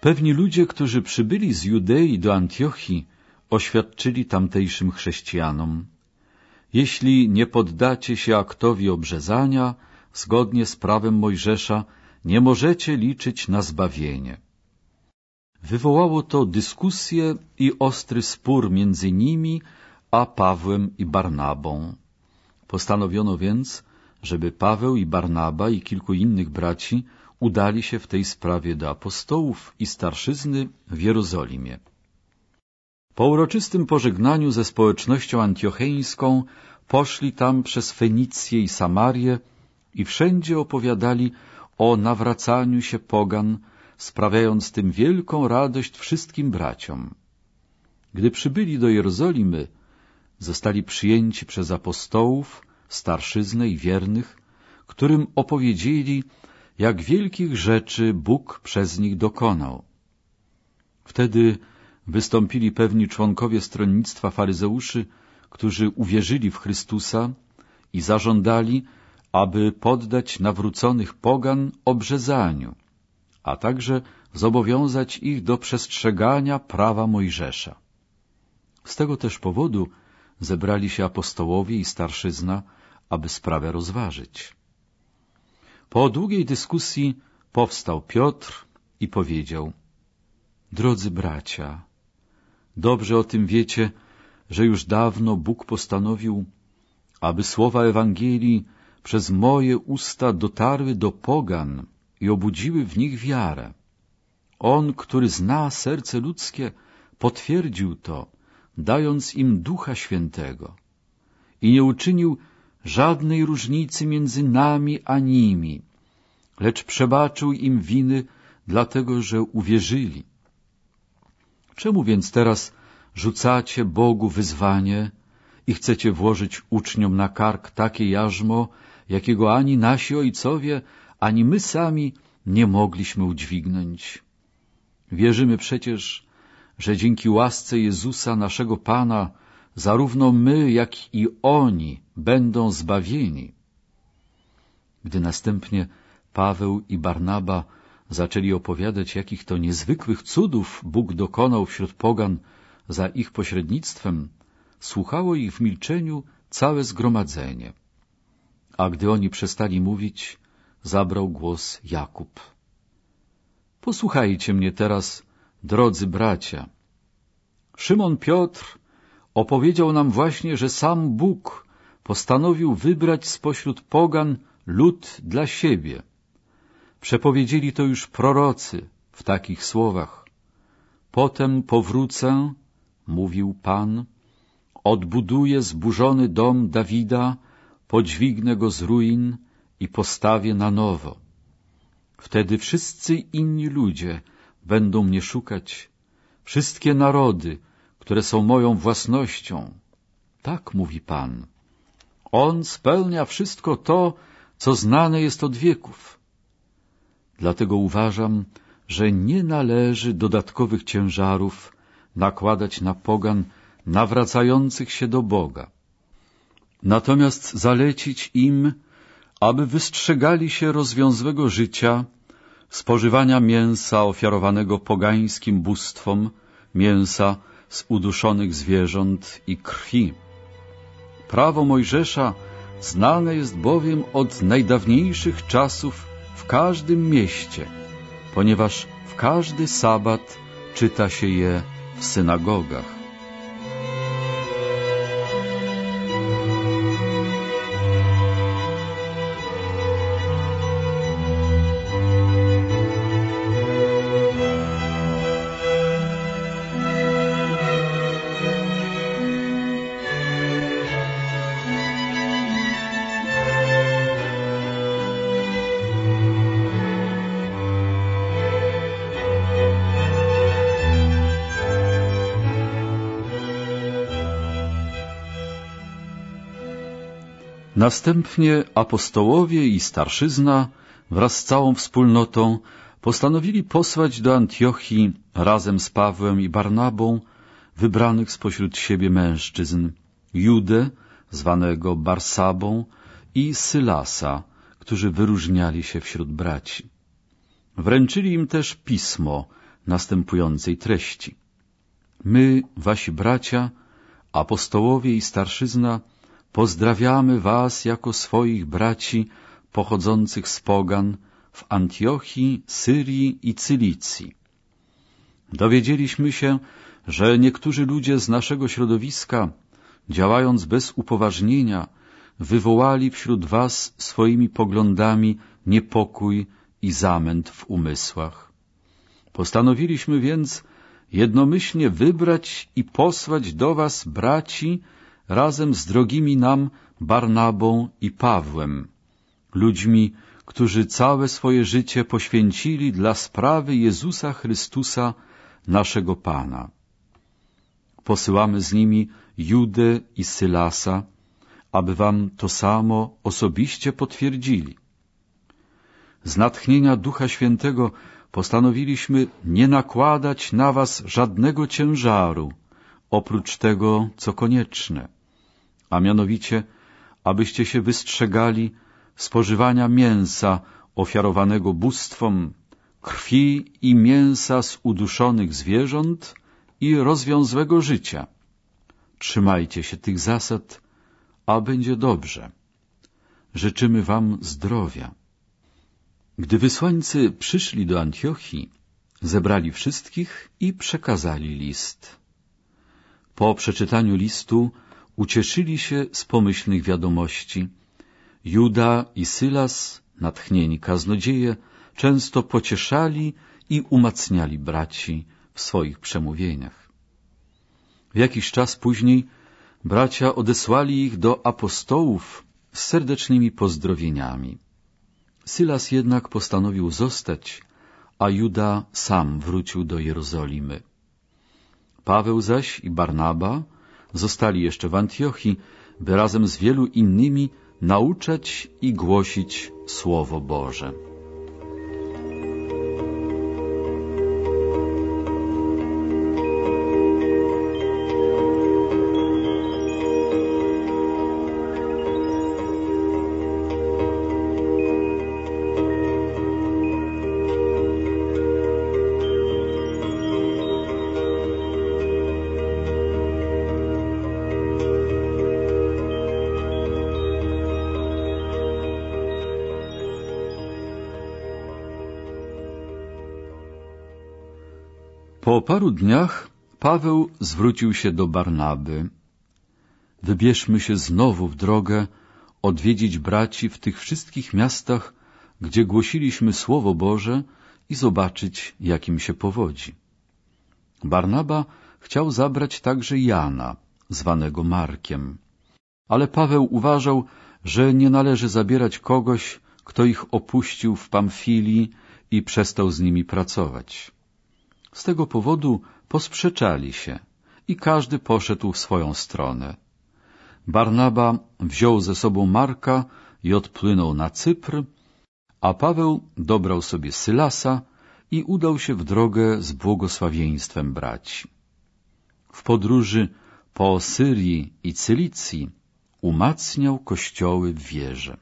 Pewni ludzie, którzy przybyli z Judei do Antiochii, oświadczyli tamtejszym chrześcijanom Jeśli nie poddacie się aktowi obrzezania, zgodnie z prawem Mojżesza, nie możecie liczyć na zbawienie. Wywołało to dyskusję i ostry spór między nimi a Pawłem i Barnabą. Postanowiono więc, żeby Paweł i Barnaba i kilku innych braci udali się w tej sprawie do apostołów i starszyzny w Jerozolimie. Po uroczystym pożegnaniu ze społecznością antiocheńską poszli tam przez Fenicję i Samarię i wszędzie opowiadali o nawracaniu się pogan, sprawiając tym wielką radość wszystkim braciom. Gdy przybyli do Jerozolimy, zostali przyjęci przez apostołów, starszyznę i wiernych, którym opowiedzieli, jak wielkich rzeczy Bóg przez nich dokonał. Wtedy wystąpili pewni członkowie stronnictwa faryzeuszy, którzy uwierzyli w Chrystusa i zażądali, aby poddać nawróconych pogan obrzezaniu, a także zobowiązać ich do przestrzegania prawa Mojżesza. Z tego też powodu zebrali się apostołowie i starszyzna, aby sprawę rozważyć. Po długiej dyskusji powstał Piotr i powiedział Drodzy bracia, dobrze o tym wiecie, że już dawno Bóg postanowił, aby słowa Ewangelii przez moje usta dotarły do pogan i obudziły w nich wiarę. On, który zna serce ludzkie, potwierdził to, dając im Ducha Świętego i nie uczynił żadnej różnicy między nami a nimi, lecz przebaczył im winy, dlatego że uwierzyli. Czemu więc teraz rzucacie Bogu wyzwanie i chcecie włożyć uczniom na kark takie jarzmo, jakiego ani nasi ojcowie, ani my sami nie mogliśmy udźwignąć? Wierzymy przecież, że dzięki łasce Jezusa, naszego Pana, zarówno my, jak i oni będą zbawieni. Gdy następnie Paweł i Barnaba zaczęli opowiadać, jakich to niezwykłych cudów Bóg dokonał wśród pogan za ich pośrednictwem, słuchało ich w milczeniu całe zgromadzenie. A gdy oni przestali mówić, zabrał głos Jakub. Posłuchajcie mnie teraz, drodzy bracia. Szymon Piotr opowiedział nam właśnie, że sam Bóg postanowił wybrać spośród pogan lud dla siebie. Przepowiedzieli to już prorocy w takich słowach. Potem powrócę, mówił Pan, odbuduję zburzony dom Dawida, podźwignę go z ruin i postawię na nowo. Wtedy wszyscy inni ludzie będą mnie szukać, wszystkie narody, które są moją własnością. Tak mówi Pan. On spełnia wszystko to, co znane jest od wieków. Dlatego uważam, że nie należy dodatkowych ciężarów nakładać na pogan nawracających się do Boga. Natomiast zalecić im, aby wystrzegali się rozwiązłego życia, spożywania mięsa ofiarowanego pogańskim bóstwom, mięsa z uduszonych zwierząt i krwi. Prawo Mojżesza znane jest bowiem od najdawniejszych czasów w każdym mieście, ponieważ w każdy sabat czyta się je w synagogach. Następnie apostołowie i starszyzna wraz z całą wspólnotą postanowili posłać do Antiochii razem z Pawłem i Barnabą wybranych spośród siebie mężczyzn Judę, zwanego Barsabą i Sylasa, którzy wyróżniali się wśród braci. Wręczyli im też pismo następującej treści. My, wasi bracia, apostołowie i starszyzna, pozdrawiamy was jako swoich braci pochodzących z pogan w Antiochii, Syrii i Cylicji. Dowiedzieliśmy się, że niektórzy ludzie z naszego środowiska, działając bez upoważnienia, wywołali wśród was swoimi poglądami niepokój i zamęt w umysłach. Postanowiliśmy więc jednomyślnie wybrać i posłać do was braci razem z drogimi nam Barnabą i Pawłem, ludźmi, którzy całe swoje życie poświęcili dla sprawy Jezusa Chrystusa, naszego Pana. Posyłamy z nimi Judę i Sylasa, aby wam to samo osobiście potwierdzili. Z natchnienia Ducha Świętego postanowiliśmy nie nakładać na was żadnego ciężaru, oprócz tego, co konieczne, a mianowicie, abyście się wystrzegali spożywania mięsa ofiarowanego bóstwom, krwi i mięsa z uduszonych zwierząt i rozwiązłego życia. Trzymajcie się tych zasad, a będzie dobrze. Życzymy wam zdrowia. Gdy wysłańcy przyszli do Antiochii, zebrali wszystkich i przekazali list. Po przeczytaniu listu ucieszyli się z pomyślnych wiadomości. Juda i Sylas, natchnieni kaznodzieje, często pocieszali i umacniali braci w swoich przemówieniach. W jakiś czas później bracia odesłali ich do apostołów z serdecznymi pozdrowieniami. Sylas jednak postanowił zostać, a Juda sam wrócił do Jerozolimy. Paweł zaś i Barnaba zostali jeszcze w Antiochii, by razem z wielu innymi nauczać i głosić Słowo Boże. Po paru dniach Paweł zwrócił się do Barnaby. Wybierzmy się znowu w drogę, odwiedzić braci w tych wszystkich miastach, gdzie głosiliśmy Słowo Boże i zobaczyć, jakim się powodzi. Barnaba chciał zabrać także Jana, zwanego Markiem. Ale Paweł uważał, że nie należy zabierać kogoś, kto ich opuścił w Pamfilii i przestał z nimi pracować. Z tego powodu posprzeczali się i każdy poszedł w swoją stronę. Barnaba wziął ze sobą Marka i odpłynął na Cypr, a Paweł dobrał sobie Sylasa i udał się w drogę z błogosławieństwem braci. W podróży po Syrii i Cylicji umacniał kościoły w wierze.